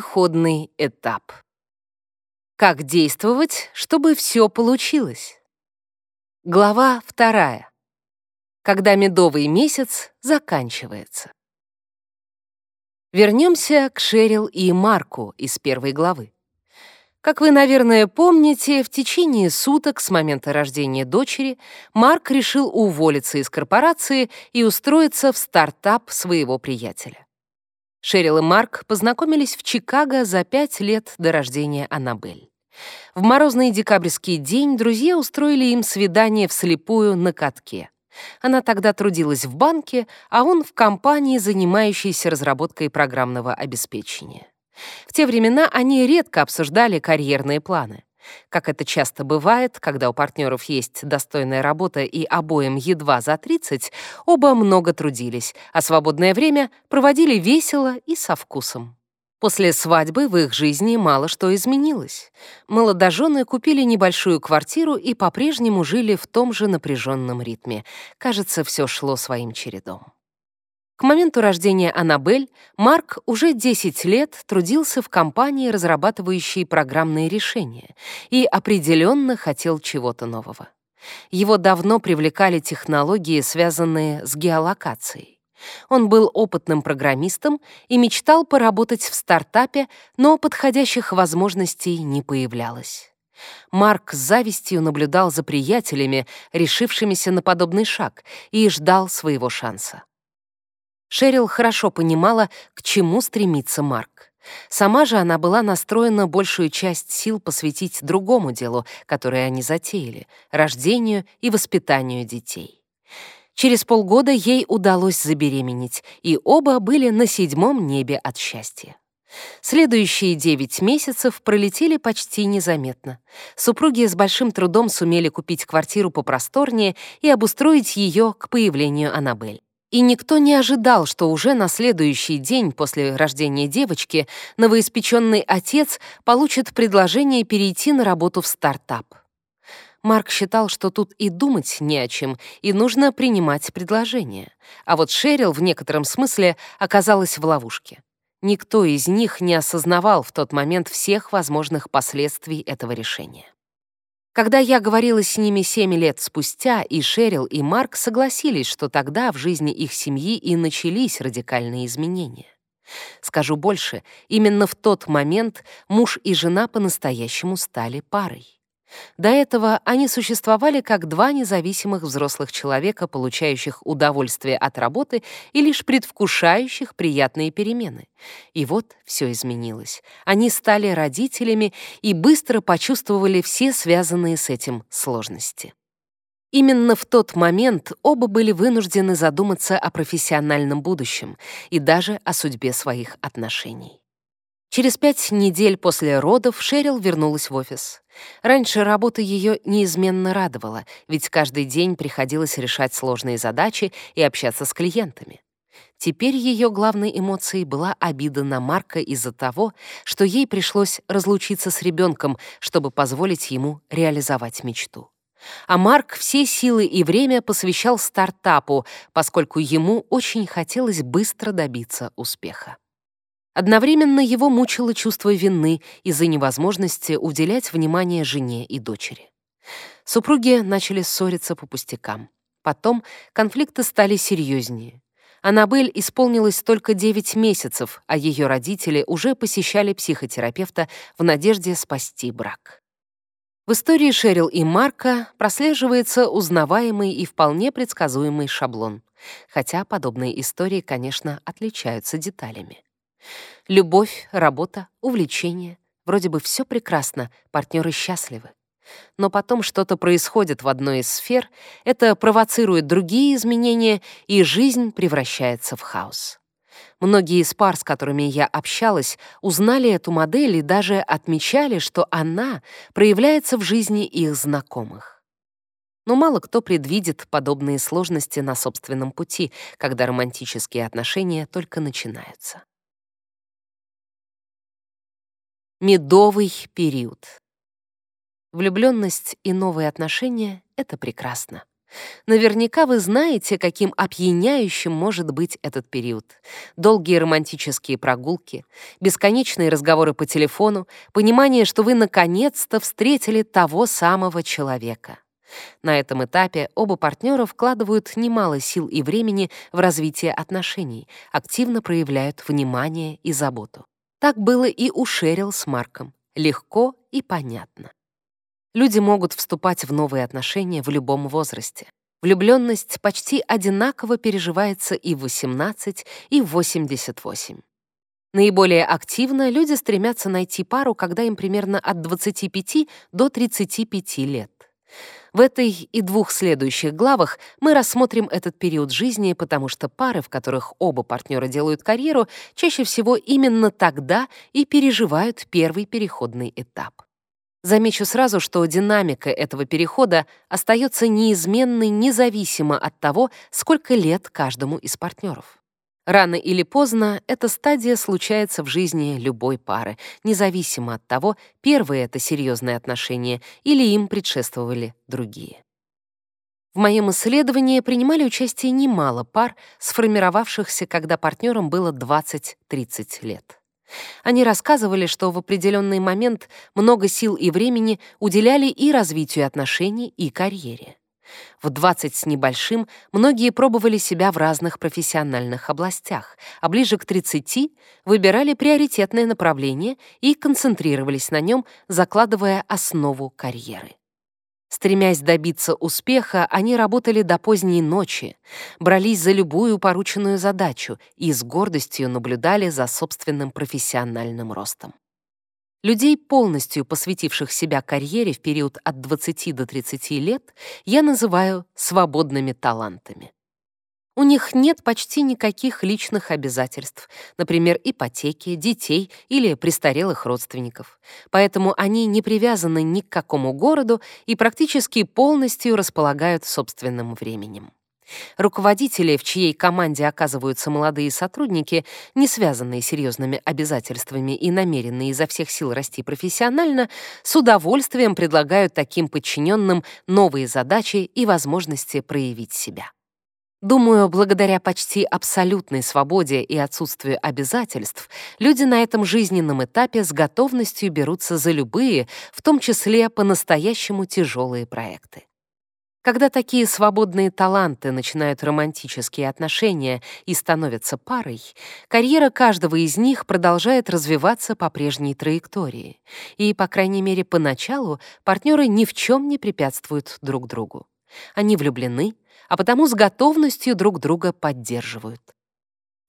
переходный этап. Как действовать, чтобы все получилось? Глава вторая. Когда медовый месяц заканчивается. Вернемся к Шерил и Марку из первой главы. Как вы, наверное, помните, в течение суток с момента рождения дочери Марк решил уволиться из корпорации и устроиться в стартап своего приятеля. Шерил и Марк познакомились в Чикаго за пять лет до рождения Аннабель. В морозный декабрьский день друзья устроили им свидание вслепую на катке. Она тогда трудилась в банке, а он в компании, занимающейся разработкой программного обеспечения. В те времена они редко обсуждали карьерные планы. Как это часто бывает, когда у партнеров есть достойная работа и обоим едва за 30, оба много трудились, а свободное время проводили весело и со вкусом. После свадьбы в их жизни мало что изменилось. Молодожены купили небольшую квартиру и по-прежнему жили в том же напряженном ритме. Кажется, все шло своим чередом. К моменту рождения Аннабель Марк уже 10 лет трудился в компании, разрабатывающей программные решения, и определенно хотел чего-то нового. Его давно привлекали технологии, связанные с геолокацией. Он был опытным программистом и мечтал поработать в стартапе, но подходящих возможностей не появлялось. Марк с завистью наблюдал за приятелями, решившимися на подобный шаг, и ждал своего шанса. Шерил хорошо понимала, к чему стремится Марк. Сама же она была настроена большую часть сил посвятить другому делу, которое они затеяли — рождению и воспитанию детей. Через полгода ей удалось забеременеть, и оба были на седьмом небе от счастья. Следующие девять месяцев пролетели почти незаметно. Супруги с большим трудом сумели купить квартиру попросторнее и обустроить ее к появлению Аннабель. И никто не ожидал, что уже на следующий день после рождения девочки новоиспеченный отец получит предложение перейти на работу в стартап. Марк считал, что тут и думать не о чем, и нужно принимать предложение. А вот Шерил в некотором смысле оказалась в ловушке. Никто из них не осознавал в тот момент всех возможных последствий этого решения. Когда я говорила с ними семь лет спустя, и Шерил, и Марк согласились, что тогда в жизни их семьи и начались радикальные изменения. Скажу больше, именно в тот момент муж и жена по-настоящему стали парой. До этого они существовали как два независимых взрослых человека, получающих удовольствие от работы и лишь предвкушающих приятные перемены. И вот все изменилось. Они стали родителями и быстро почувствовали все связанные с этим сложности. Именно в тот момент оба были вынуждены задуматься о профессиональном будущем и даже о судьбе своих отношений. Через пять недель после родов Шерил вернулась в офис. Раньше работа ее неизменно радовала, ведь каждый день приходилось решать сложные задачи и общаться с клиентами. Теперь ее главной эмоцией была обида на Марка из-за того, что ей пришлось разлучиться с ребенком, чтобы позволить ему реализовать мечту. А Марк все силы и время посвящал стартапу, поскольку ему очень хотелось быстро добиться успеха. Одновременно его мучило чувство вины из-за невозможности уделять внимание жене и дочери. Супруги начали ссориться по пустякам. Потом конфликты стали серьезнее. Аннабель исполнилось только 9 месяцев, а ее родители уже посещали психотерапевта в надежде спасти брак. В истории Шерил и Марка прослеживается узнаваемый и вполне предсказуемый шаблон, хотя подобные истории, конечно, отличаются деталями. Любовь, работа, увлечение. Вроде бы все прекрасно, партнеры счастливы. Но потом что-то происходит в одной из сфер, это провоцирует другие изменения, и жизнь превращается в хаос. Многие из пар, с которыми я общалась, узнали эту модель и даже отмечали, что она проявляется в жизни их знакомых. Но мало кто предвидит подобные сложности на собственном пути, когда романтические отношения только начинаются. Медовый период. Влюбленность и новые отношения — это прекрасно. Наверняка вы знаете, каким опьяняющим может быть этот период. Долгие романтические прогулки, бесконечные разговоры по телефону, понимание, что вы наконец-то встретили того самого человека. На этом этапе оба партнера вкладывают немало сил и времени в развитие отношений, активно проявляют внимание и заботу. Так было и у Шерил с Марком. Легко и понятно. Люди могут вступать в новые отношения в любом возрасте. Влюбленность почти одинаково переживается и в 18, и в 88. Наиболее активно люди стремятся найти пару, когда им примерно от 25 до 35 лет. В этой и двух следующих главах мы рассмотрим этот период жизни, потому что пары, в которых оба партнера делают карьеру, чаще всего именно тогда и переживают первый переходный этап. Замечу сразу, что динамика этого перехода остается неизменной независимо от того, сколько лет каждому из партнеров. Рано или поздно эта стадия случается в жизни любой пары, независимо от того, первые это серьезные отношения или им предшествовали другие. В моем исследовании принимали участие немало пар, сформировавшихся, когда партнерам было 20-30 лет. Они рассказывали, что в определенный момент много сил и времени уделяли и развитию отношений, и карьере. В 20 с небольшим многие пробовали себя в разных профессиональных областях, а ближе к 30 выбирали приоритетное направление и концентрировались на нем, закладывая основу карьеры. Стремясь добиться успеха, они работали до поздней ночи, брались за любую порученную задачу и с гордостью наблюдали за собственным профессиональным ростом. Людей, полностью посвятивших себя карьере в период от 20 до 30 лет, я называю свободными талантами. У них нет почти никаких личных обязательств, например, ипотеки, детей или престарелых родственников. Поэтому они не привязаны ни к какому городу и практически полностью располагают собственным временем. Руководители, в чьей команде оказываются молодые сотрудники, не связанные серьезными обязательствами и намеренные изо всех сил расти профессионально, с удовольствием предлагают таким подчиненным новые задачи и возможности проявить себя. Думаю, благодаря почти абсолютной свободе и отсутствию обязательств, люди на этом жизненном этапе с готовностью берутся за любые, в том числе по-настоящему тяжелые проекты. Когда такие свободные таланты начинают романтические отношения и становятся парой, карьера каждого из них продолжает развиваться по прежней траектории. И, по крайней мере, поначалу партнеры ни в чем не препятствуют друг другу. Они влюблены, а потому с готовностью друг друга поддерживают.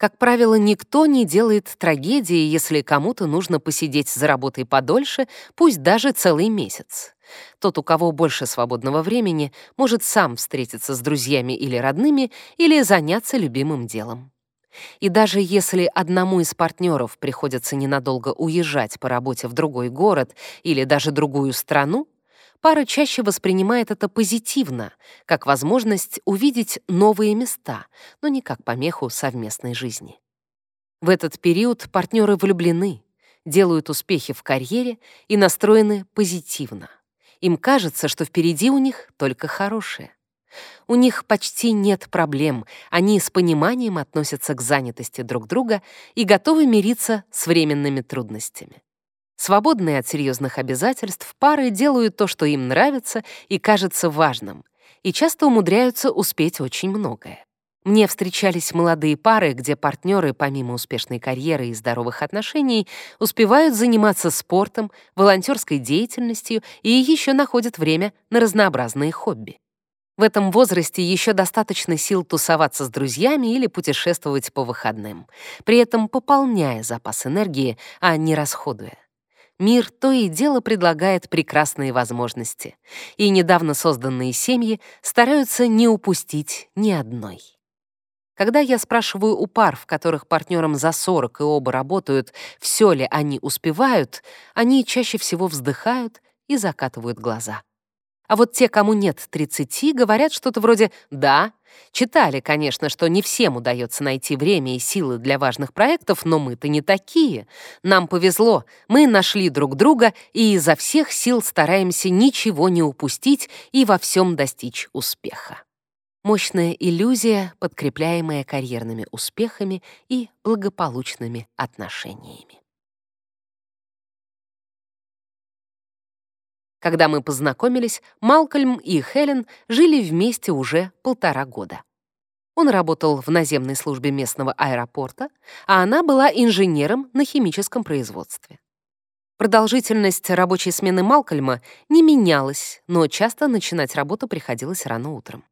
Как правило, никто не делает трагедии, если кому-то нужно посидеть за работой подольше, пусть даже целый месяц. Тот, у кого больше свободного времени, может сам встретиться с друзьями или родными или заняться любимым делом. И даже если одному из партнеров приходится ненадолго уезжать по работе в другой город или даже другую страну, пара чаще воспринимает это позитивно, как возможность увидеть новые места, но не как помеху совместной жизни. В этот период партнеры влюблены, делают успехи в карьере и настроены позитивно. Им кажется, что впереди у них только хорошее. У них почти нет проблем, они с пониманием относятся к занятости друг друга и готовы мириться с временными трудностями. Свободные от серьезных обязательств, пары делают то, что им нравится и кажется важным, и часто умудряются успеть очень многое. Мне встречались молодые пары, где партнеры, помимо успешной карьеры и здоровых отношений, успевают заниматься спортом, волонтерской деятельностью и еще находят время на разнообразные хобби. В этом возрасте еще достаточно сил тусоваться с друзьями или путешествовать по выходным, при этом пополняя запас энергии, а не расходуя. Мир то и дело предлагает прекрасные возможности, и недавно созданные семьи стараются не упустить ни одной. Когда я спрашиваю у пар, в которых партнерам за 40 и оба работают, все ли они успевают, они чаще всего вздыхают и закатывают глаза. А вот те, кому нет 30, говорят что-то вроде «да». Читали, конечно, что не всем удается найти время и силы для важных проектов, но мы-то не такие. Нам повезло, мы нашли друг друга и изо всех сил стараемся ничего не упустить и во всем достичь успеха. Мощная иллюзия, подкрепляемая карьерными успехами и благополучными отношениями. Когда мы познакомились, Малкольм и Хелен жили вместе уже полтора года. Он работал в наземной службе местного аэропорта, а она была инженером на химическом производстве. Продолжительность рабочей смены Малкольма не менялась, но часто начинать работу приходилось рано утром.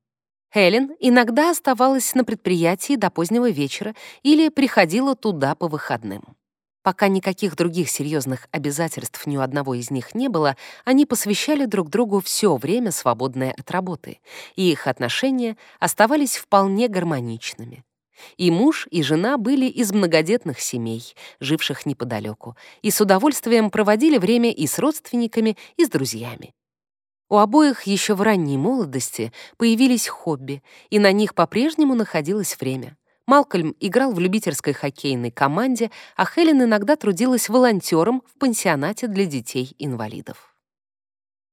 Хелен иногда оставалась на предприятии до позднего вечера или приходила туда по выходным. Пока никаких других серьезных обязательств ни у одного из них не было, они посвящали друг другу все время, свободное от работы, и их отношения оставались вполне гармоничными. И муж, и жена были из многодетных семей, живших неподалеку, и с удовольствием проводили время и с родственниками, и с друзьями. У обоих еще в ранней молодости появились хобби, и на них по-прежнему находилось время. Малкольм играл в любительской хоккейной команде, а Хелен иногда трудилась волонтером в пансионате для детей-инвалидов.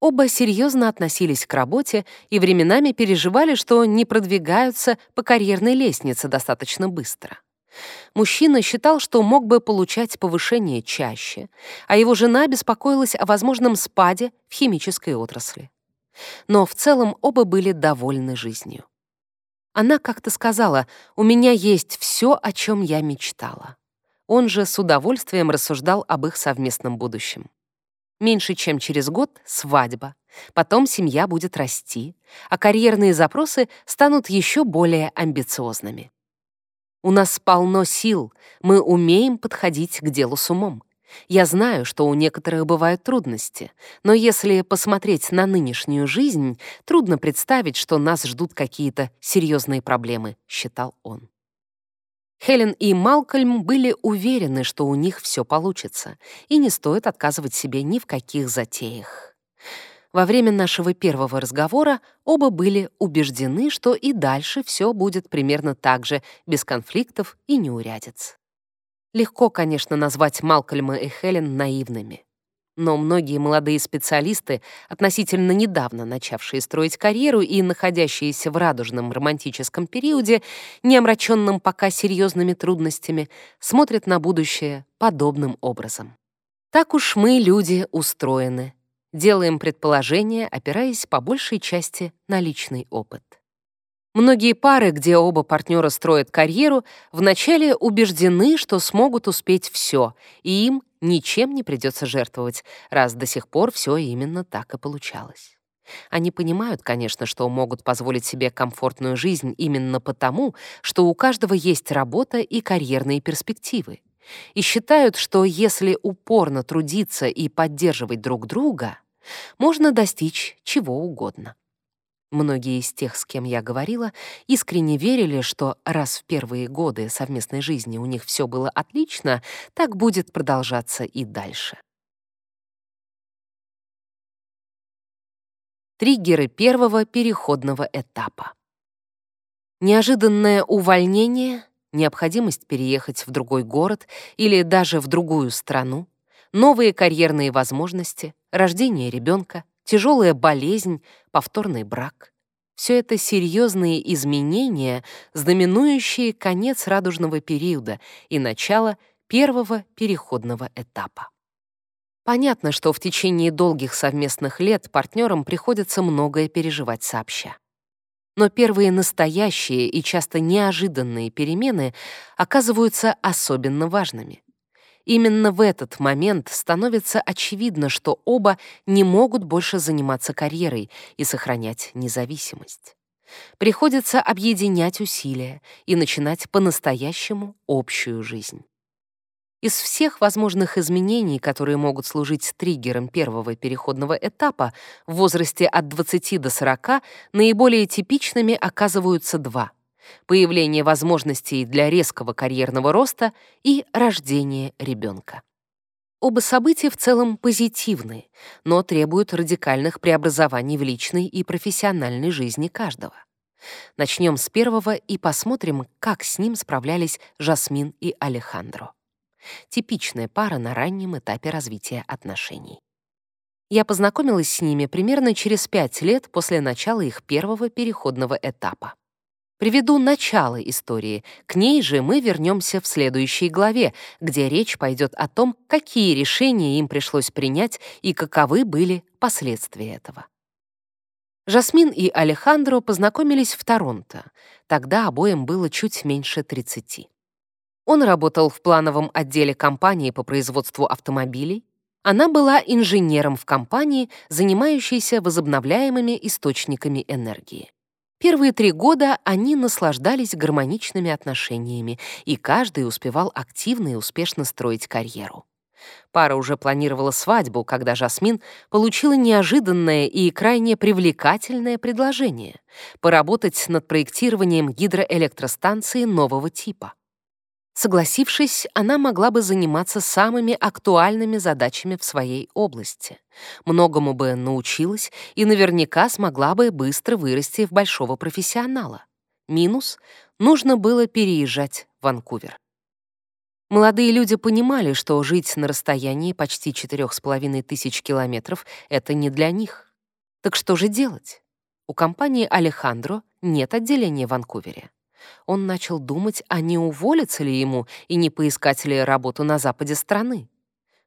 Оба серьезно относились к работе и временами переживали, что не продвигаются по карьерной лестнице достаточно быстро. Мужчина считал, что мог бы получать повышение чаще, а его жена беспокоилась о возможном спаде в химической отрасли. Но в целом оба были довольны жизнью. Она как-то сказала, «У меня есть все, о чем я мечтала». Он же с удовольствием рассуждал об их совместном будущем. Меньше чем через год — свадьба. Потом семья будет расти, а карьерные запросы станут еще более амбициозными. У нас полно сил, мы умеем подходить к делу с умом. Я знаю, что у некоторых бывают трудности, но если посмотреть на нынешнюю жизнь, трудно представить, что нас ждут какие-то серьезные проблемы, считал он. Хелен и Малкольм были уверены, что у них все получится, и не стоит отказывать себе ни в каких затеях. Во время нашего первого разговора оба были убеждены, что и дальше все будет примерно так же, без конфликтов и неурядиц. Легко, конечно, назвать Малкольма и Хелен наивными. Но многие молодые специалисты, относительно недавно начавшие строить карьеру и находящиеся в радужном романтическом периоде, не омраченном пока серьезными трудностями, смотрят на будущее подобным образом. Так уж мы, люди, устроены. Делаем предположения, опираясь по большей части на личный опыт. Многие пары, где оба партнера строят карьеру, вначале убеждены, что смогут успеть все, и им ничем не придется жертвовать, раз до сих пор все именно так и получалось. Они понимают, конечно, что могут позволить себе комфортную жизнь именно потому, что у каждого есть работа и карьерные перспективы. И считают, что если упорно трудиться и поддерживать друг друга, можно достичь чего угодно. Многие из тех, с кем я говорила, искренне верили, что раз в первые годы совместной жизни у них все было отлично, так будет продолжаться и дальше. Триггеры первого переходного этапа. Неожиданное увольнение, необходимость переехать в другой город или даже в другую страну, новые карьерные возможности, рождение ребенка — тяжелая болезнь, повторный брак. Все это серьезные изменения, знаменующие конец радужного периода и начало первого переходного этапа. Понятно, что в течение долгих совместных лет партнерам приходится многое переживать сообща. Но первые настоящие и часто неожиданные перемены оказываются особенно важными. Именно в этот момент становится очевидно, что оба не могут больше заниматься карьерой и сохранять независимость. Приходится объединять усилия и начинать по-настоящему общую жизнь. Из всех возможных изменений, которые могут служить триггером первого переходного этапа, в возрасте от 20 до 40 наиболее типичными оказываются два — появление возможностей для резкого карьерного роста и рождение ребенка. Оба события в целом позитивны, но требуют радикальных преобразований в личной и профессиональной жизни каждого. Начнем с первого и посмотрим, как с ним справлялись Жасмин и Алехандро. Типичная пара на раннем этапе развития отношений. Я познакомилась с ними примерно через пять лет после начала их первого переходного этапа. Приведу начало истории. К ней же мы вернемся в следующей главе, где речь пойдет о том, какие решения им пришлось принять и каковы были последствия этого. Жасмин и Алехандро познакомились в Торонто. Тогда обоим было чуть меньше 30. Он работал в плановом отделе компании по производству автомобилей. Она была инженером в компании, занимающейся возобновляемыми источниками энергии. Первые три года они наслаждались гармоничными отношениями, и каждый успевал активно и успешно строить карьеру. Пара уже планировала свадьбу, когда Жасмин получила неожиданное и крайне привлекательное предложение — поработать над проектированием гидроэлектростанции нового типа. Согласившись, она могла бы заниматься самыми актуальными задачами в своей области. Многому бы научилась и наверняка смогла бы быстро вырасти в большого профессионала. Минус — нужно было переезжать в Ванкувер. Молодые люди понимали, что жить на расстоянии почти четырех с половиной тысяч километров — это не для них. Так что же делать? У компании «Алехандро» нет отделения в Ванкувере он начал думать, а не уволиться ли ему и не поискать ли работу на западе страны.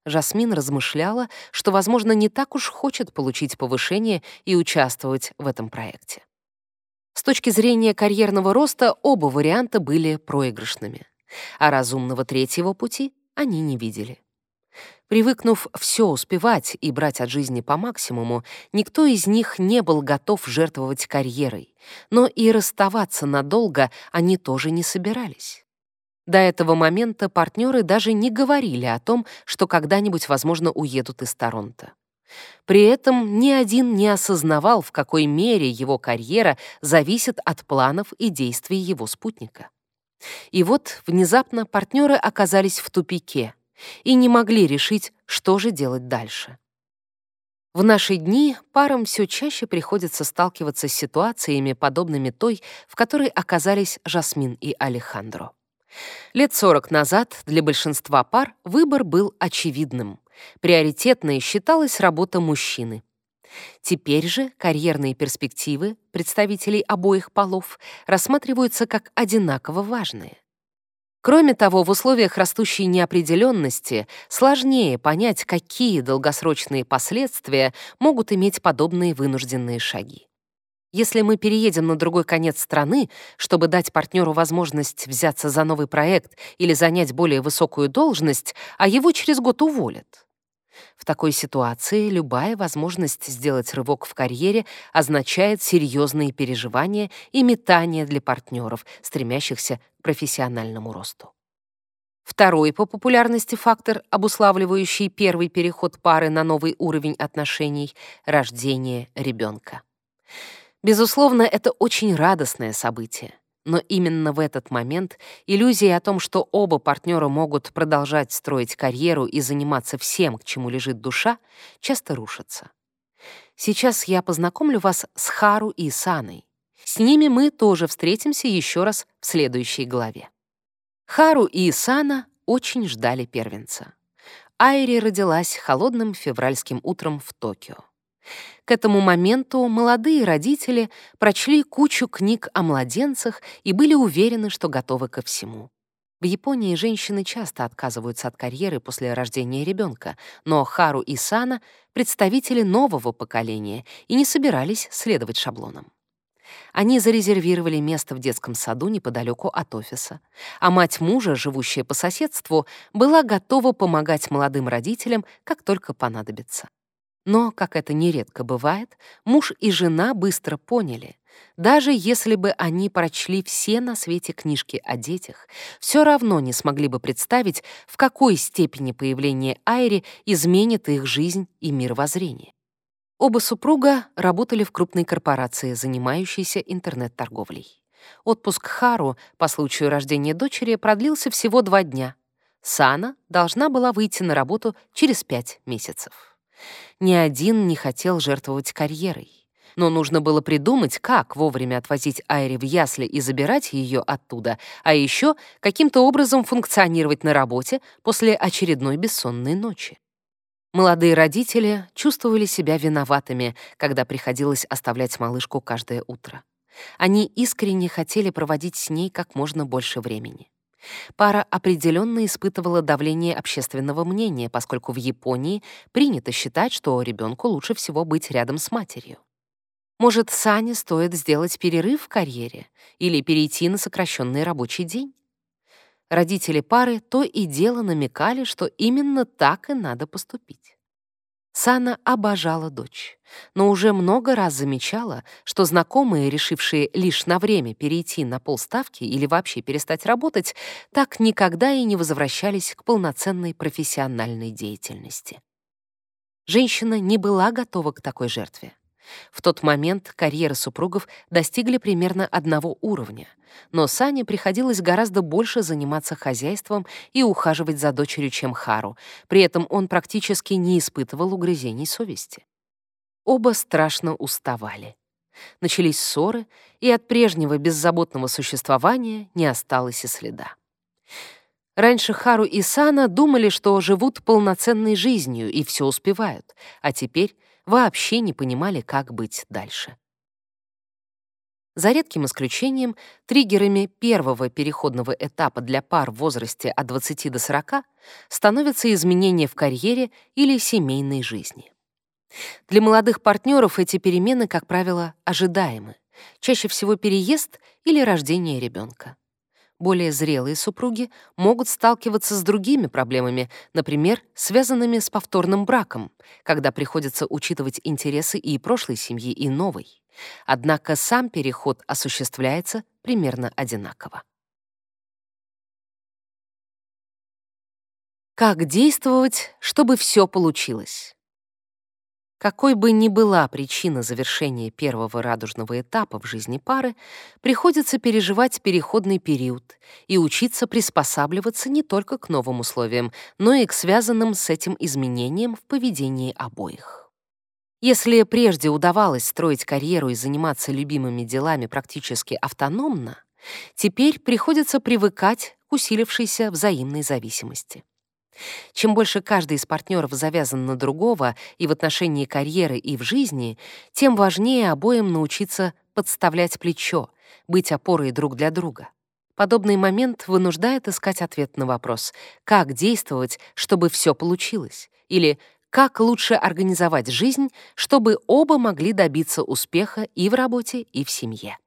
Жасмин размышляла, что, возможно, не так уж хочет получить повышение и участвовать в этом проекте. С точки зрения карьерного роста оба варианта были проигрышными, а разумного третьего пути они не видели. Привыкнув все успевать и брать от жизни по максимуму, никто из них не был готов жертвовать карьерой, но и расставаться надолго они тоже не собирались. До этого момента партнеры даже не говорили о том, что когда-нибудь, возможно, уедут из Торонто. При этом ни один не осознавал, в какой мере его карьера зависит от планов и действий его спутника. И вот внезапно партнеры оказались в тупике — и не могли решить, что же делать дальше. В наши дни парам все чаще приходится сталкиваться с ситуациями, подобными той, в которой оказались Жасмин и Алехандро. Лет 40 назад для большинства пар выбор был очевидным. Приоритетной считалась работа мужчины. Теперь же карьерные перспективы представителей обоих полов рассматриваются как одинаково важные. Кроме того, в условиях растущей неопределенности сложнее понять, какие долгосрочные последствия могут иметь подобные вынужденные шаги. Если мы переедем на другой конец страны, чтобы дать партнеру возможность взяться за новый проект или занять более высокую должность, а его через год уволят, в такой ситуации любая возможность сделать рывок в карьере означает серьезные переживания и метания для партнеров, стремящихся к профессиональному росту. Второй по популярности фактор, обуславливающий первый переход пары на новый уровень отношений — рождение ребенка. Безусловно, это очень радостное событие. Но именно в этот момент иллюзия о том, что оба партнера могут продолжать строить карьеру и заниматься всем, к чему лежит душа, часто рушится. Сейчас я познакомлю вас с Хару и Саной. С ними мы тоже встретимся еще раз в следующей главе. Хару и Сана очень ждали первенца. Айри родилась холодным февральским утром в Токио. К этому моменту молодые родители прочли кучу книг о младенцах и были уверены, что готовы ко всему. В Японии женщины часто отказываются от карьеры после рождения ребенка, но Хару и Сана — представители нового поколения и не собирались следовать шаблонам. Они зарезервировали место в детском саду неподалеку от офиса, а мать мужа, живущая по соседству, была готова помогать молодым родителям, как только понадобится. Но, как это нередко бывает, муж и жена быстро поняли, даже если бы они прочли все на свете книжки о детях, все равно не смогли бы представить, в какой степени появление Айри изменит их жизнь и мировоззрение. Оба супруга работали в крупной корпорации, занимающейся интернет-торговлей. Отпуск Хару по случаю рождения дочери продлился всего два дня. Сана должна была выйти на работу через пять месяцев. Ни один не хотел жертвовать карьерой. Но нужно было придумать, как вовремя отвозить Айри в ясли и забирать ее оттуда, а еще каким-то образом функционировать на работе после очередной бессонной ночи. Молодые родители чувствовали себя виноватыми, когда приходилось оставлять малышку каждое утро. Они искренне хотели проводить с ней как можно больше времени. Пара определенно испытывала давление общественного мнения, поскольку в Японии принято считать, что ребенку лучше всего быть рядом с матерью. Может, Сане стоит сделать перерыв в карьере или перейти на сокращенный рабочий день? Родители пары то и дело намекали, что именно так и надо поступить. Сана обожала дочь, но уже много раз замечала, что знакомые, решившие лишь на время перейти на полставки или вообще перестать работать, так никогда и не возвращались к полноценной профессиональной деятельности. Женщина не была готова к такой жертве. В тот момент карьеры супругов достигли примерно одного уровня, но Сане приходилось гораздо больше заниматься хозяйством и ухаживать за дочерью, чем Хару, при этом он практически не испытывал угрызений совести. Оба страшно уставали. Начались ссоры, и от прежнего беззаботного существования не осталось и следа. Раньше Хару и Сана думали, что живут полноценной жизнью и все успевают, а теперь вообще не понимали, как быть дальше. За редким исключением, триггерами первого переходного этапа для пар в возрасте от 20 до 40 становятся изменения в карьере или семейной жизни. Для молодых партнеров эти перемены, как правило, ожидаемы. Чаще всего переезд или рождение ребенка. Более зрелые супруги могут сталкиваться с другими проблемами, например, связанными с повторным браком, когда приходится учитывать интересы и прошлой семьи, и новой. Однако сам переход осуществляется примерно одинаково. Как действовать, чтобы все получилось? Какой бы ни была причина завершения первого радужного этапа в жизни пары, приходится переживать переходный период и учиться приспосабливаться не только к новым условиям, но и к связанным с этим изменениям в поведении обоих. Если прежде удавалось строить карьеру и заниматься любимыми делами практически автономно, теперь приходится привыкать к усилившейся взаимной зависимости. Чем больше каждый из партнеров завязан на другого и в отношении карьеры, и в жизни, тем важнее обоим научиться подставлять плечо, быть опорой друг для друга. Подобный момент вынуждает искать ответ на вопрос, как действовать, чтобы все получилось, или как лучше организовать жизнь, чтобы оба могли добиться успеха и в работе, и в семье.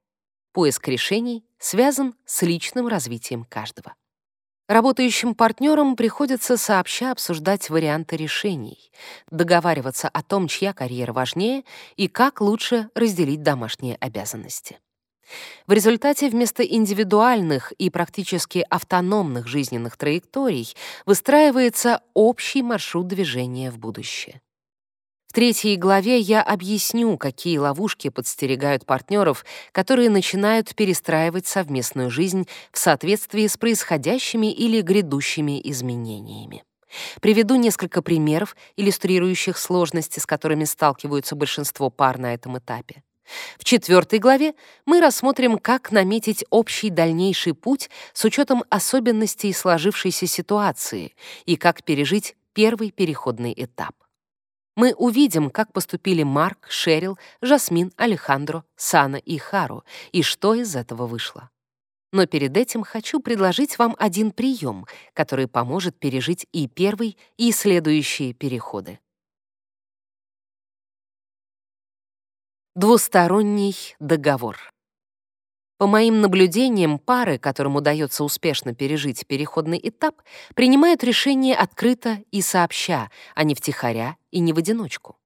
Поиск решений связан с личным развитием каждого. Работающим партнерам приходится сообща обсуждать варианты решений, договариваться о том, чья карьера важнее и как лучше разделить домашние обязанности. В результате вместо индивидуальных и практически автономных жизненных траекторий выстраивается общий маршрут движения в будущее. В третьей главе я объясню, какие ловушки подстерегают партнеров, которые начинают перестраивать совместную жизнь в соответствии с происходящими или грядущими изменениями. Приведу несколько примеров, иллюстрирующих сложности, с которыми сталкиваются большинство пар на этом этапе. В четвертой главе мы рассмотрим, как наметить общий дальнейший путь с учетом особенностей сложившейся ситуации и как пережить первый переходный этап мы увидим, как поступили Марк, Шерил, Жасмин, Алехандро, Сана и Хару, и что из этого вышло. Но перед этим хочу предложить вам один прием, который поможет пережить и первый, и следующие переходы. Двусторонний договор. По моим наблюдениям, пары, которым удается успешно пережить переходный этап, принимают решение открыто и сообща, а не втихаря и не в одиночку.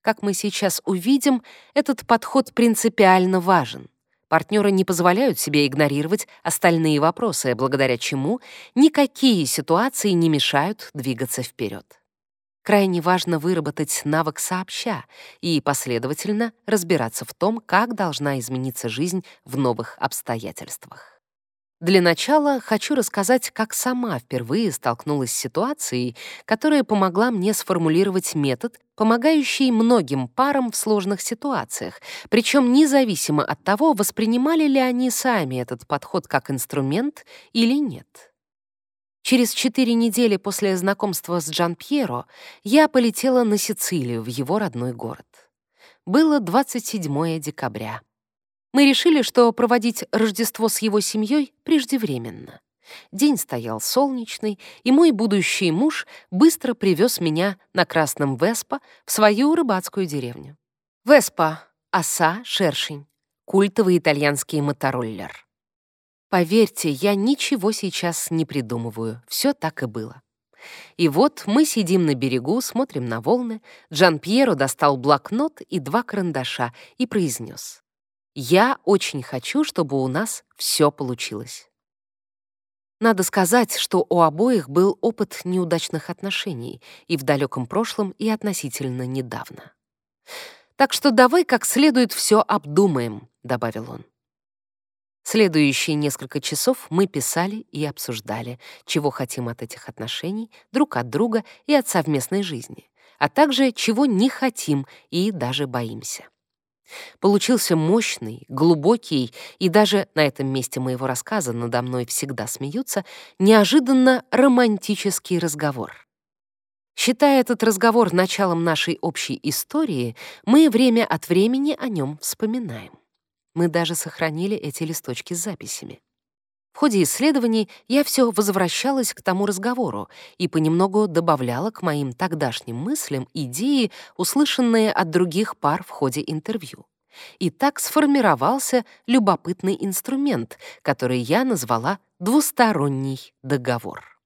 Как мы сейчас увидим, этот подход принципиально важен. Партнеры не позволяют себе игнорировать остальные вопросы, благодаря чему никакие ситуации не мешают двигаться вперед крайне важно выработать навык сообща и, последовательно, разбираться в том, как должна измениться жизнь в новых обстоятельствах. Для начала хочу рассказать, как сама впервые столкнулась с ситуацией, которая помогла мне сформулировать метод, помогающий многим парам в сложных ситуациях, причем независимо от того, воспринимали ли они сами этот подход как инструмент или нет. Через четыре недели после знакомства с Джан Пьеро я полетела на Сицилию, в его родной город. Было 27 декабря. Мы решили, что проводить Рождество с его семьей преждевременно. День стоял солнечный, и мой будущий муж быстро привез меня на красном Веспа в свою рыбацкую деревню. Веспа — оса, шершень, культовый итальянский мотороллер. Поверьте, я ничего сейчас не придумываю, все так и было. И вот мы сидим на берегу, смотрим на волны. Джан Пьеро достал блокнот и два карандаша и произнес. «Я очень хочу, чтобы у нас все получилось». Надо сказать, что у обоих был опыт неудачных отношений и в далеком прошлом, и относительно недавно. «Так что давай как следует все обдумаем», — добавил он. Следующие несколько часов мы писали и обсуждали, чего хотим от этих отношений, друг от друга и от совместной жизни, а также чего не хотим и даже боимся. Получился мощный, глубокий и даже на этом месте моего рассказа надо мной всегда смеются, неожиданно романтический разговор. Считая этот разговор началом нашей общей истории, мы время от времени о нем вспоминаем. Мы даже сохранили эти листочки с записями. В ходе исследований я все возвращалась к тому разговору и понемногу добавляла к моим тогдашним мыслям идеи, услышанные от других пар в ходе интервью. И так сформировался любопытный инструмент, который я назвала «двусторонний договор».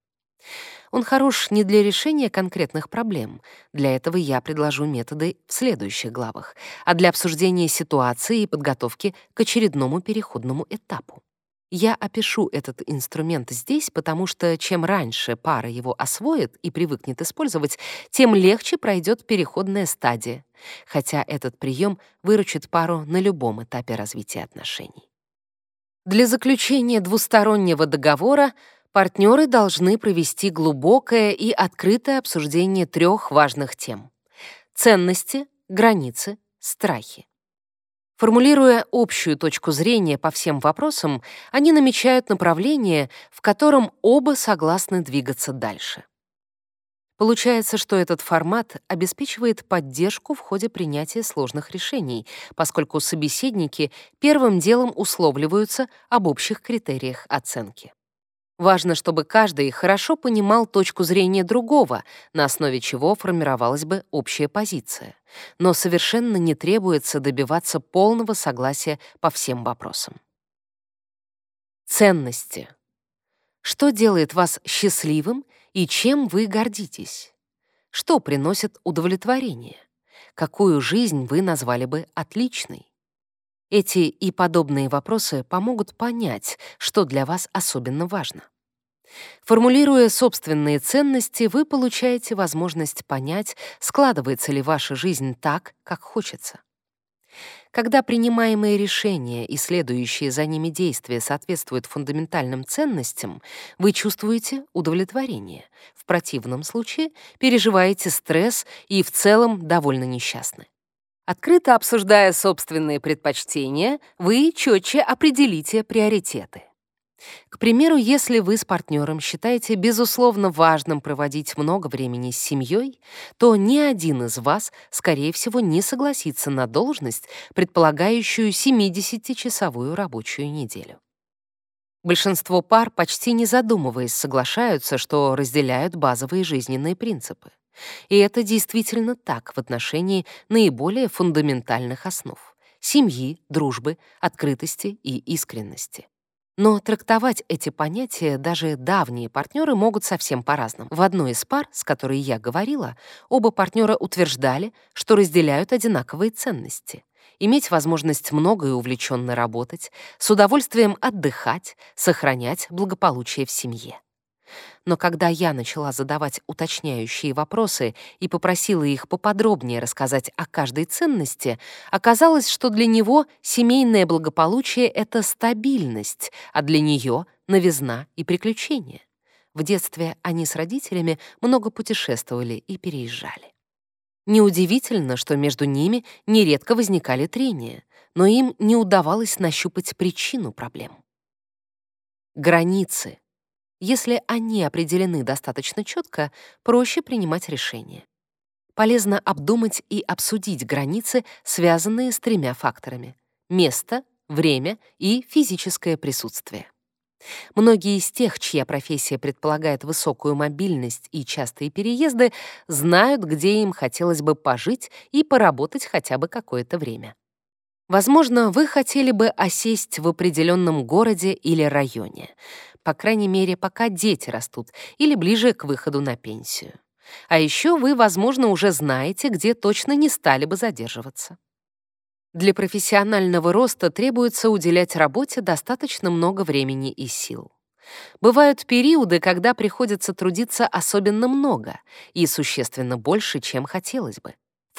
Он хорош не для решения конкретных проблем. Для этого я предложу методы в следующих главах, а для обсуждения ситуации и подготовки к очередному переходному этапу. Я опишу этот инструмент здесь, потому что чем раньше пара его освоит и привыкнет использовать, тем легче пройдет переходная стадия, хотя этот прием выручит пару на любом этапе развития отношений. Для заключения двустороннего договора партнеры должны провести глубокое и открытое обсуждение трех важных тем — ценности, границы, страхи. Формулируя общую точку зрения по всем вопросам, они намечают направление, в котором оба согласны двигаться дальше. Получается, что этот формат обеспечивает поддержку в ходе принятия сложных решений, поскольку собеседники первым делом условливаются об общих критериях оценки. Важно, чтобы каждый хорошо понимал точку зрения другого, на основе чего формировалась бы общая позиция. Но совершенно не требуется добиваться полного согласия по всем вопросам. Ценности. Что делает вас счастливым и чем вы гордитесь? Что приносит удовлетворение? Какую жизнь вы назвали бы отличной? Эти и подобные вопросы помогут понять, что для вас особенно важно. Формулируя собственные ценности, вы получаете возможность понять, складывается ли ваша жизнь так, как хочется. Когда принимаемые решения и следующие за ними действия соответствуют фундаментальным ценностям, вы чувствуете удовлетворение. В противном случае переживаете стресс и в целом довольно несчастны. Открыто обсуждая собственные предпочтения, вы четче определите приоритеты. К примеру, если вы с партнером считаете безусловно важным проводить много времени с семьей, то ни один из вас, скорее всего, не согласится на должность, предполагающую 70-часовую рабочую неделю. Большинство пар, почти не задумываясь, соглашаются, что разделяют базовые жизненные принципы. И это действительно так в отношении наиболее фундаментальных основ — семьи, дружбы, открытости и искренности. Но трактовать эти понятия даже давние партнеры могут совсем по-разному. В одной из пар, с которой я говорила, оба партнера утверждали, что разделяют одинаковые ценности. Иметь возможность много и увлеченно работать, с удовольствием отдыхать, сохранять благополучие в семье. Но когда я начала задавать уточняющие вопросы и попросила их поподробнее рассказать о каждой ценности, оказалось, что для него семейное благополучие — это стабильность, а для нее — новизна и приключения. В детстве они с родителями много путешествовали и переезжали. Неудивительно, что между ними нередко возникали трения, но им не удавалось нащупать причину проблем. Границы если они определены достаточно четко, проще принимать решения. Полезно обдумать и обсудить границы, связанные с тремя факторами — место, время и физическое присутствие. Многие из тех, чья профессия предполагает высокую мобильность и частые переезды, знают, где им хотелось бы пожить и поработать хотя бы какое-то время. Возможно, вы хотели бы осесть в определенном городе или районе, по крайней мере, пока дети растут или ближе к выходу на пенсию. А еще вы, возможно, уже знаете, где точно не стали бы задерживаться. Для профессионального роста требуется уделять работе достаточно много времени и сил. Бывают периоды, когда приходится трудиться особенно много и существенно больше, чем хотелось бы.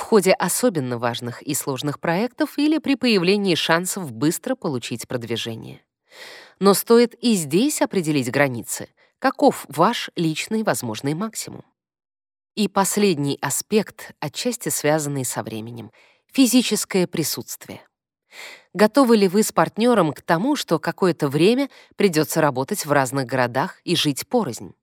Ходе особенно важных и сложных проектов или при появлении шансов быстро получить продвижение. Но стоит и здесь определить границы, каков ваш личный возможный максимум. И последний аспект, отчасти связанный со временем — Физическое присутствие. Готовы ли вы с партнером к тому, что какое-то время придется работать в разных городах и жить порознь?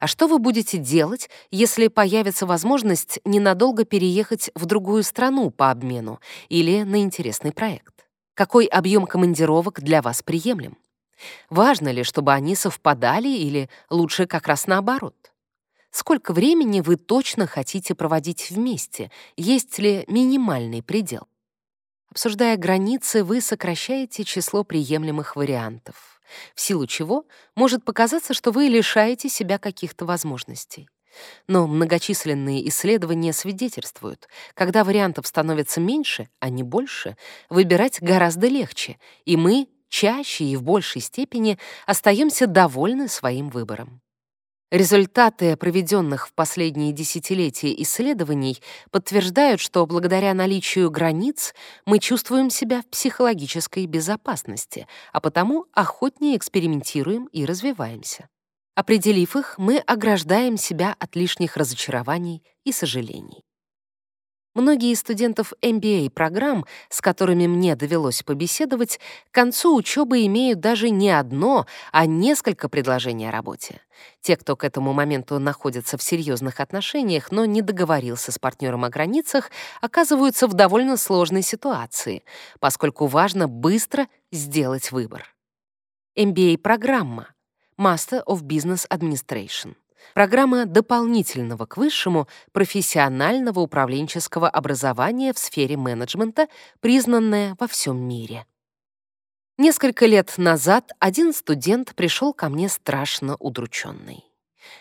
А что вы будете делать, если появится возможность ненадолго переехать в другую страну по обмену или на интересный проект? Какой объем командировок для вас приемлем? Важно ли, чтобы они совпадали или лучше как раз наоборот? Сколько времени вы точно хотите проводить вместе? Есть ли минимальный предел? Обсуждая границы, вы сокращаете число приемлемых вариантов, в силу чего может показаться, что вы лишаете себя каких-то возможностей. Но многочисленные исследования свидетельствуют, когда вариантов становится меньше, а не больше, выбирать гораздо легче, и мы чаще и в большей степени остаемся довольны своим выбором. Результаты проведенных в последние десятилетия исследований подтверждают, что благодаря наличию границ мы чувствуем себя в психологической безопасности, а потому охотнее экспериментируем и развиваемся. Определив их, мы ограждаем себя от лишних разочарований и сожалений. Многие из студентов MBA-программ, с которыми мне довелось побеседовать, к концу учебы имеют даже не одно, а несколько предложений о работе. Те, кто к этому моменту находится в серьезных отношениях, но не договорился с партнером о границах, оказываются в довольно сложной ситуации, поскольку важно быстро сделать выбор. MBA-программа Master of Business Administration программа дополнительного к высшему профессионального управленческого образования в сфере менеджмента, признанная во всем мире. Несколько лет назад один студент пришел ко мне страшно удрученный.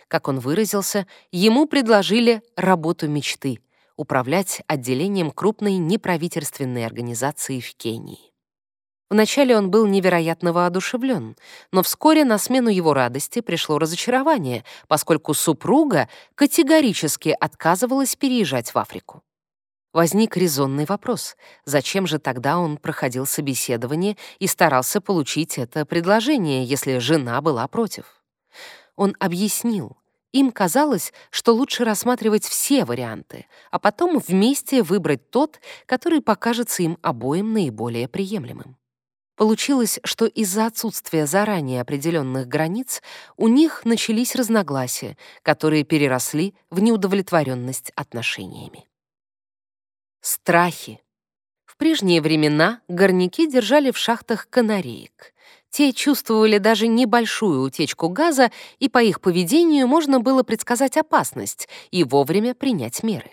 Как он выразился, ему предложили работу мечты — управлять отделением крупной неправительственной организации в Кении. Вначале он был невероятно воодушевлен, но вскоре на смену его радости пришло разочарование, поскольку супруга категорически отказывалась переезжать в Африку. Возник резонный вопрос, зачем же тогда он проходил собеседование и старался получить это предложение, если жена была против? Он объяснил, им казалось, что лучше рассматривать все варианты, а потом вместе выбрать тот, который покажется им обоим наиболее приемлемым. Получилось, что из-за отсутствия заранее определенных границ у них начались разногласия, которые переросли в неудовлетворенность отношениями. Страхи. В прежние времена горняки держали в шахтах канареек. Те чувствовали даже небольшую утечку газа, и по их поведению можно было предсказать опасность и вовремя принять меры.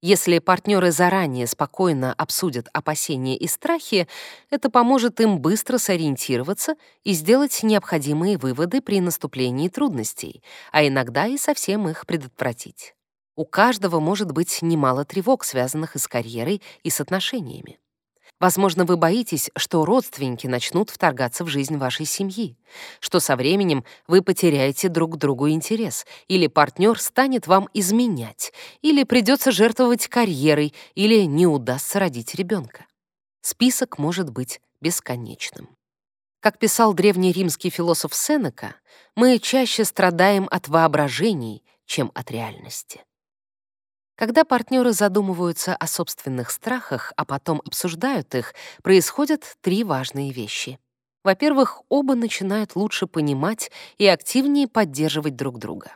Если партнеры заранее спокойно обсудят опасения и страхи, это поможет им быстро сориентироваться и сделать необходимые выводы при наступлении трудностей, а иногда и совсем их предотвратить. У каждого может быть немало тревог, связанных и с карьерой, и с отношениями. Возможно, вы боитесь, что родственники начнут вторгаться в жизнь вашей семьи, что со временем вы потеряете друг другу интерес, или партнер станет вам изменять, или придется жертвовать карьерой, или не удастся родить ребенка. Список может быть бесконечным. Как писал древний римский философ Сенека, мы чаще страдаем от воображений, чем от реальности. Когда партнеры задумываются о собственных страхах, а потом обсуждают их, происходят три важные вещи. Во-первых, оба начинают лучше понимать и активнее поддерживать друг друга.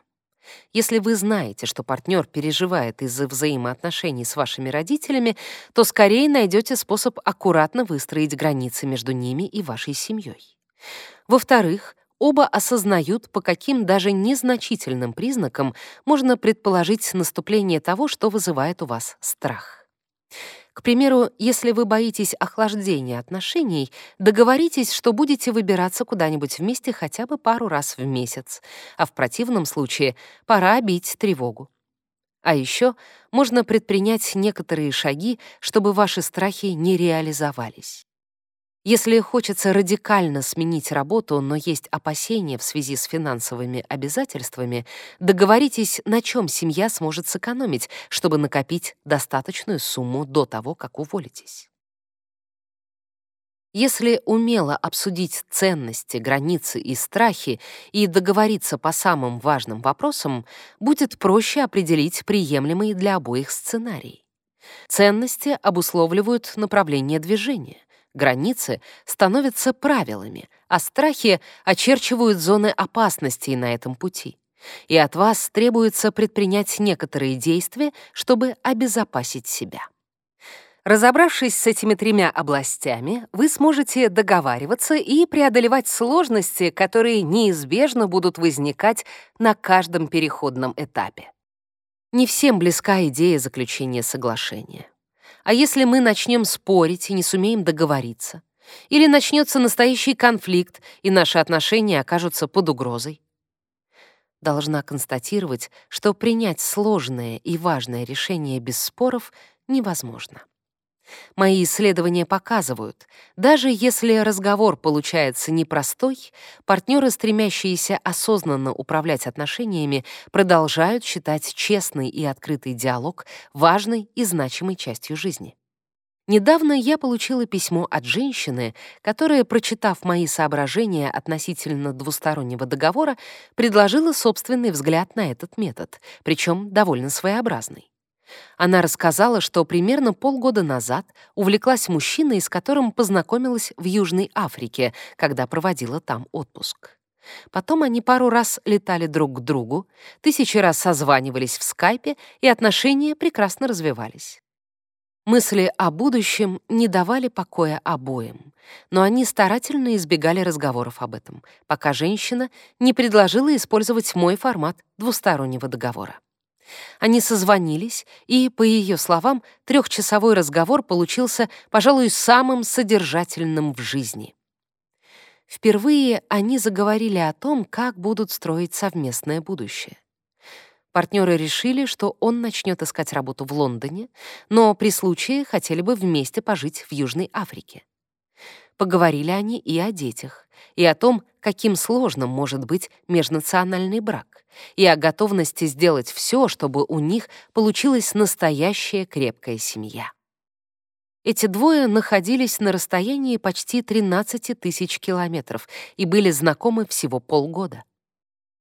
Если вы знаете, что партнер переживает из-за взаимоотношений с вашими родителями, то скорее найдете способ аккуратно выстроить границы между ними и вашей семьей. Во-вторых, оба осознают, по каким даже незначительным признакам можно предположить наступление того, что вызывает у вас страх. К примеру, если вы боитесь охлаждения отношений, договоритесь, что будете выбираться куда-нибудь вместе хотя бы пару раз в месяц, а в противном случае пора бить тревогу. А еще можно предпринять некоторые шаги, чтобы ваши страхи не реализовались. Если хочется радикально сменить работу, но есть опасения в связи с финансовыми обязательствами, договоритесь, на чем семья сможет сэкономить, чтобы накопить достаточную сумму до того, как уволитесь. Если умело обсудить ценности, границы и страхи и договориться по самым важным вопросам, будет проще определить приемлемый для обоих сценарий. Ценности обусловливают направление движения — Границы становятся правилами, а страхи очерчивают зоны опасностей на этом пути. И от вас требуется предпринять некоторые действия, чтобы обезопасить себя. Разобравшись с этими тремя областями, вы сможете договариваться и преодолевать сложности, которые неизбежно будут возникать на каждом переходном этапе. Не всем близка идея заключения соглашения. А если мы начнем спорить и не сумеем договориться? Или начнется настоящий конфликт, и наши отношения окажутся под угрозой? Должна констатировать, что принять сложное и важное решение без споров невозможно. Мои исследования показывают, даже если разговор получается непростой, партнеры, стремящиеся осознанно управлять отношениями, продолжают считать честный и открытый диалог важной и значимой частью жизни. Недавно я получила письмо от женщины, которая, прочитав мои соображения относительно двустороннего договора, предложила собственный взгляд на этот метод, причем довольно своеобразный. Она рассказала, что примерно полгода назад увлеклась мужчиной, с которым познакомилась в Южной Африке, когда проводила там отпуск. Потом они пару раз летали друг к другу, тысячи раз созванивались в скайпе, и отношения прекрасно развивались. Мысли о будущем не давали покоя обоим, но они старательно избегали разговоров об этом, пока женщина не предложила использовать мой формат двустороннего договора. Они созвонились, и, по ее словам, трехчасовой разговор получился, пожалуй, самым содержательным в жизни. Впервые они заговорили о том, как будут строить совместное будущее. Партнеры решили, что он начнет искать работу в Лондоне, но при случае хотели бы вместе пожить в Южной Африке. Поговорили они и о детях, и о том, каким сложным может быть межнациональный брак, и о готовности сделать все, чтобы у них получилась настоящая крепкая семья. Эти двое находились на расстоянии почти 13 тысяч километров и были знакомы всего полгода.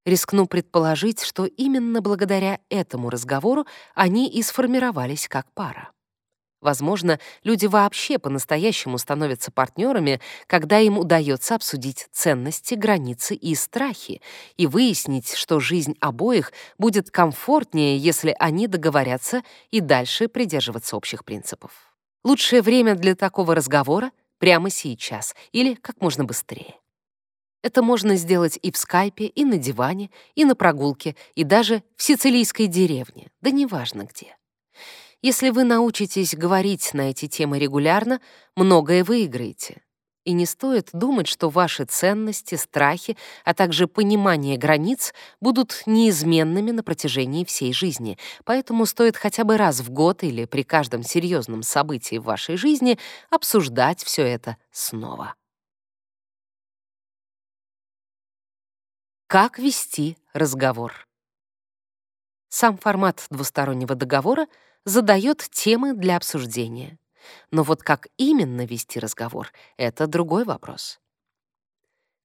Рискну предположить, что именно благодаря этому разговору они и сформировались как пара. Возможно, люди вообще по-настоящему становятся партнерами, когда им удается обсудить ценности, границы и страхи и выяснить, что жизнь обоих будет комфортнее, если они договорятся и дальше придерживаться общих принципов. Лучшее время для такого разговора — прямо сейчас или как можно быстрее. Это можно сделать и в скайпе, и на диване, и на прогулке, и даже в сицилийской деревне, да неважно где. Если вы научитесь говорить на эти темы регулярно, многое выиграете. И не стоит думать, что ваши ценности, страхи, а также понимание границ будут неизменными на протяжении всей жизни. Поэтому стоит хотя бы раз в год или при каждом серьезном событии в вашей жизни обсуждать все это снова. Как вести разговор? Сам формат двустороннего договора — задает темы для обсуждения. Но вот как именно вести разговор — это другой вопрос.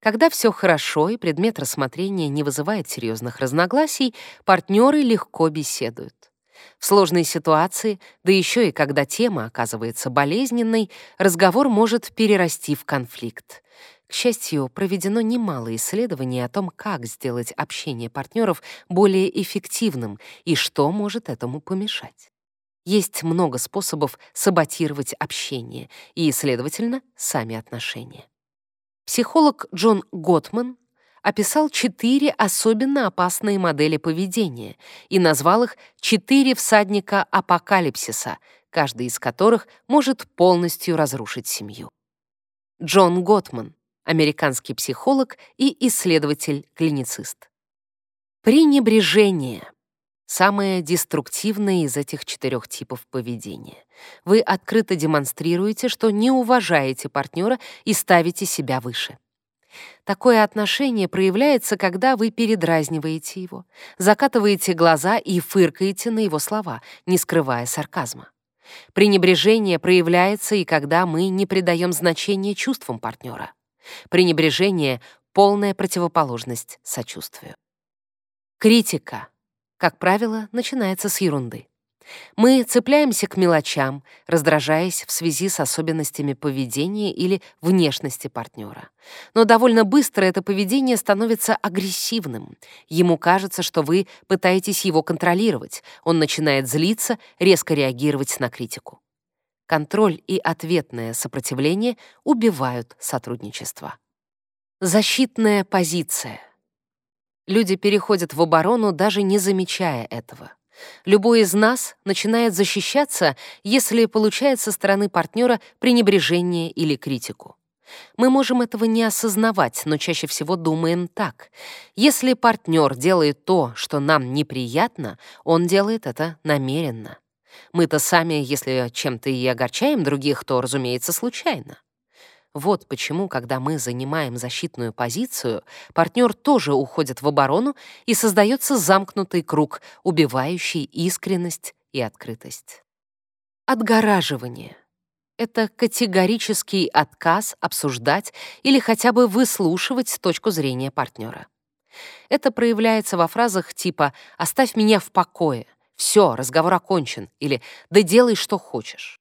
Когда все хорошо и предмет рассмотрения не вызывает серьезных разногласий, партнеры легко беседуют. В сложной ситуации, да еще и когда тема оказывается болезненной, разговор может перерасти в конфликт. К счастью, проведено немало исследований о том, как сделать общение партнеров более эффективным и что может этому помешать. Есть много способов саботировать общение и, следовательно, сами отношения. Психолог Джон Готман описал четыре особенно опасные модели поведения и назвал их «четыре всадника апокалипсиса», каждый из которых может полностью разрушить семью. Джон Готман, американский психолог и исследователь-клиницист. Пренебрежение — самое деструктивное из этих четырех типов поведения. Вы открыто демонстрируете, что не уважаете партнера и ставите себя выше. Такое отношение проявляется, когда вы передразниваете его, закатываете глаза и фыркаете на его слова, не скрывая сарказма. Пренебрежение проявляется и когда мы не придаем значения чувствам партнера. Пренебрежение — полная противоположность сочувствию. Критика, как правило, начинается с ерунды. Мы цепляемся к мелочам, раздражаясь в связи с особенностями поведения или внешности партнера. Но довольно быстро это поведение становится агрессивным. Ему кажется, что вы пытаетесь его контролировать. Он начинает злиться, резко реагировать на критику. Контроль и ответное сопротивление убивают сотрудничество. Защитная позиция. Люди переходят в оборону, даже не замечая этого. Любой из нас начинает защищаться, если получает со стороны партнера пренебрежение или критику. Мы можем этого не осознавать, но чаще всего думаем так. Если партнер делает то, что нам неприятно, он делает это намеренно. Мы-то сами, если чем-то и огорчаем других, то, разумеется, случайно. Вот почему, когда мы занимаем защитную позицию, партнер тоже уходит в оборону и создается замкнутый круг, убивающий искренность и открытость. Отгораживание — это категорический отказ обсуждать или хотя бы выслушивать точку зрения партнера. Это проявляется во фразах типа «оставь меня в покое», «все, разговор окончен» или «да делай, что хочешь».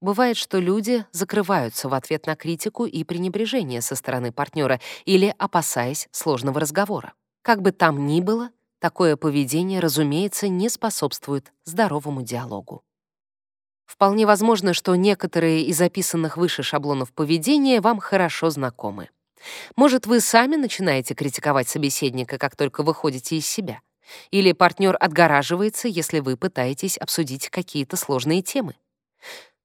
Бывает, что люди закрываются в ответ на критику и пренебрежение со стороны партнера или опасаясь сложного разговора. Как бы там ни было, такое поведение, разумеется, не способствует здоровому диалогу. Вполне возможно, что некоторые из описанных выше шаблонов поведения вам хорошо знакомы. Может, вы сами начинаете критиковать собеседника, как только выходите из себя. Или партнер отгораживается, если вы пытаетесь обсудить какие-то сложные темы.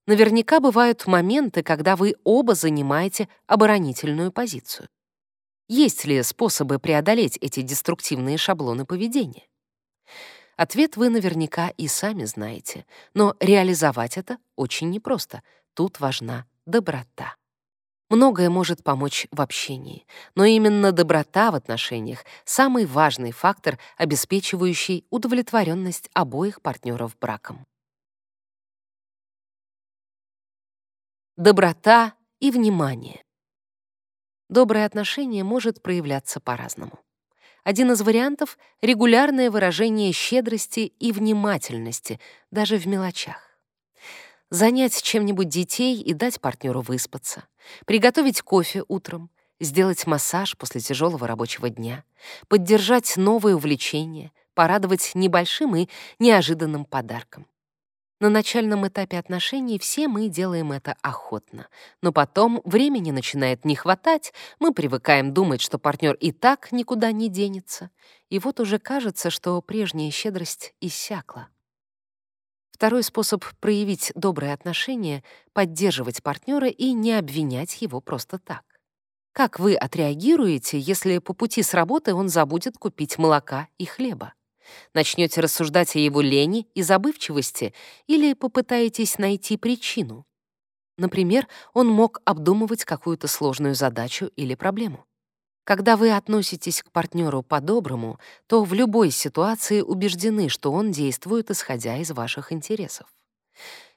Наверняка бывают моменты, когда вы оба занимаете оборонительную позицию. Есть ли способы преодолеть эти деструктивные шаблоны поведения? Ответ вы наверняка и сами знаете, но реализовать это очень непросто. Тут важна доброта. Многое может помочь в общении, но именно доброта в отношениях — самый важный фактор, обеспечивающий удовлетворенность обоих партнеров браком. Доброта и внимание. Доброе отношение может проявляться по-разному. Один из вариантов — регулярное выражение щедрости и внимательности, даже в мелочах. Занять чем-нибудь детей и дать партнеру выспаться, приготовить кофе утром, сделать массаж после тяжелого рабочего дня, поддержать новые увлечения, порадовать небольшим и неожиданным подарком. На начальном этапе отношений все мы делаем это охотно, но потом времени начинает не хватать, мы привыкаем думать, что партнер и так никуда не денется, и вот уже кажется, что прежняя щедрость иссякла. Второй способ проявить доброе отношение — поддерживать партнера и не обвинять его просто так. Как вы отреагируете, если по пути с работы он забудет купить молока и хлеба? Начнете рассуждать о его лени и забывчивости или попытаетесь найти причину. Например, он мог обдумывать какую-то сложную задачу или проблему. Когда вы относитесь к партнеру по-доброму, то в любой ситуации убеждены, что он действует исходя из ваших интересов.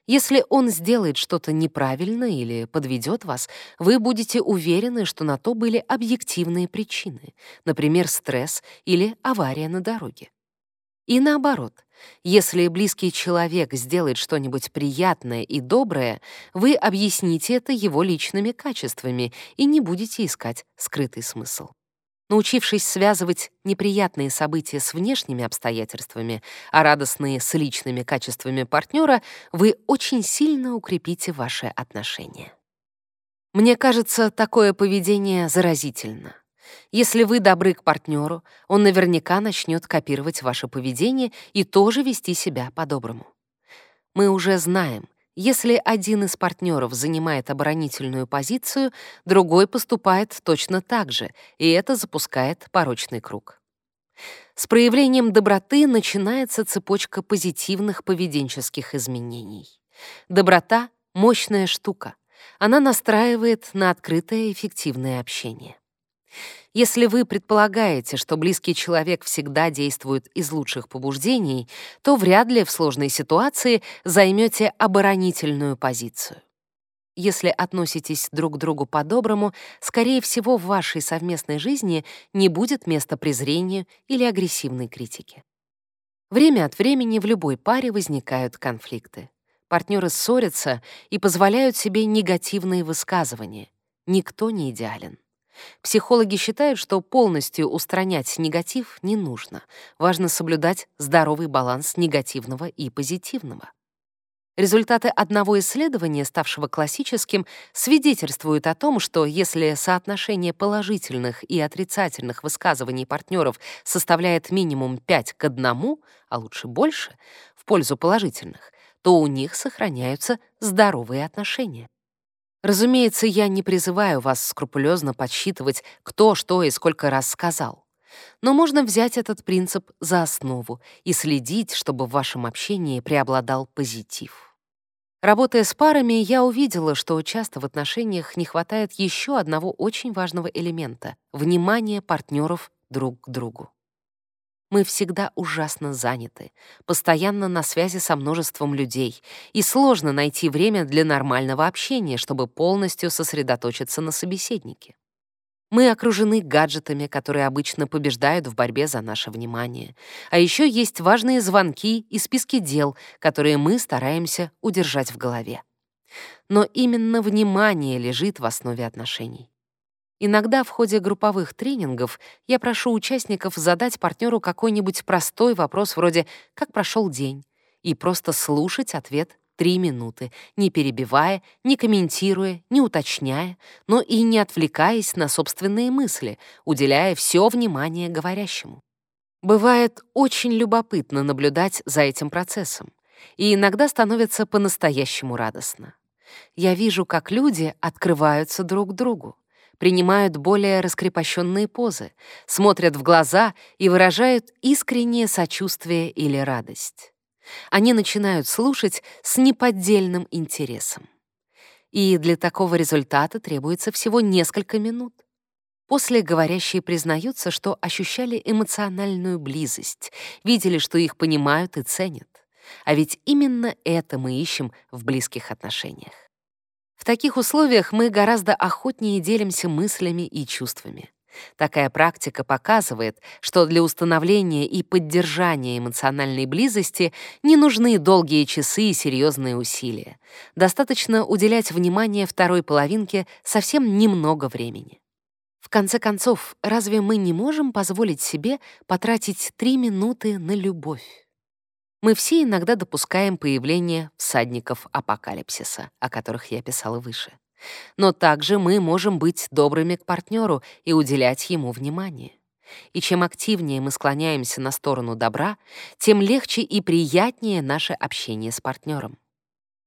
Если он сделает что-то неправильно или подведет вас, вы будете уверены, что на то были объективные причины, например, стресс или авария на дороге. И наоборот, если близкий человек сделает что-нибудь приятное и доброе, вы объясните это его личными качествами и не будете искать скрытый смысл. Научившись связывать неприятные события с внешними обстоятельствами, а радостные с личными качествами партнера, вы очень сильно укрепите ваши отношения. Мне кажется, такое поведение заразительно. Если вы добры к партнеру, он наверняка начнет копировать ваше поведение и тоже вести себя по-доброму. Мы уже знаем, если один из партнеров занимает оборонительную позицию, другой поступает точно так же, и это запускает порочный круг. С проявлением доброты начинается цепочка позитивных поведенческих изменений. Доброта — мощная штука. Она настраивает на открытое эффективное общение. Если вы предполагаете, что близкий человек всегда действует из лучших побуждений, то вряд ли в сложной ситуации займете оборонительную позицию. Если относитесь друг к другу по-доброму, скорее всего, в вашей совместной жизни не будет места презрению или агрессивной критике. Время от времени в любой паре возникают конфликты. Партнеры ссорятся и позволяют себе негативные высказывания. Никто не идеален. Психологи считают, что полностью устранять негатив не нужно. Важно соблюдать здоровый баланс негативного и позитивного. Результаты одного исследования, ставшего классическим, свидетельствуют о том, что если соотношение положительных и отрицательных высказываний партнеров составляет минимум 5 к 1, а лучше больше, в пользу положительных, то у них сохраняются здоровые отношения. Разумеется, я не призываю вас скрупулезно подсчитывать, кто что и сколько раз сказал. Но можно взять этот принцип за основу и следить, чтобы в вашем общении преобладал позитив. Работая с парами, я увидела, что часто в отношениях не хватает еще одного очень важного элемента — внимания партнеров друг к другу. Мы всегда ужасно заняты, постоянно на связи со множеством людей, и сложно найти время для нормального общения, чтобы полностью сосредоточиться на собеседнике. Мы окружены гаджетами, которые обычно побеждают в борьбе за наше внимание. А еще есть важные звонки и списки дел, которые мы стараемся удержать в голове. Но именно внимание лежит в основе отношений. Иногда в ходе групповых тренингов я прошу участников задать партнеру какой-нибудь простой вопрос вроде «Как прошел день?» и просто слушать ответ три минуты, не перебивая, не комментируя, не уточняя, но и не отвлекаясь на собственные мысли, уделяя все внимание говорящему. Бывает очень любопытно наблюдать за этим процессом, и иногда становится по-настоящему радостно. Я вижу, как люди открываются друг другу, принимают более раскрепощенные позы, смотрят в глаза и выражают искреннее сочувствие или радость. Они начинают слушать с неподдельным интересом. И для такого результата требуется всего несколько минут. После говорящие признаются, что ощущали эмоциональную близость, видели, что их понимают и ценят. А ведь именно это мы ищем в близких отношениях. В таких условиях мы гораздо охотнее делимся мыслями и чувствами. Такая практика показывает, что для установления и поддержания эмоциональной близости не нужны долгие часы и серьезные усилия. Достаточно уделять внимание второй половинке совсем немного времени. В конце концов, разве мы не можем позволить себе потратить три минуты на любовь? Мы все иногда допускаем появление всадников апокалипсиса, о которых я писала выше. Но также мы можем быть добрыми к партнеру и уделять ему внимание. И чем активнее мы склоняемся на сторону добра, тем легче и приятнее наше общение с партнером.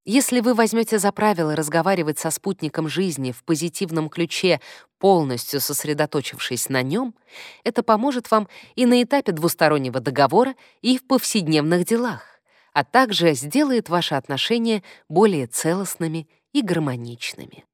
Если вы возьмете за правило разговаривать со спутником жизни в позитивном ключе, полностью сосредоточившись на нем, это поможет вам и на этапе двустороннего договора, и в повседневных делах, а также сделает ваши отношения более целостными и гармоничными.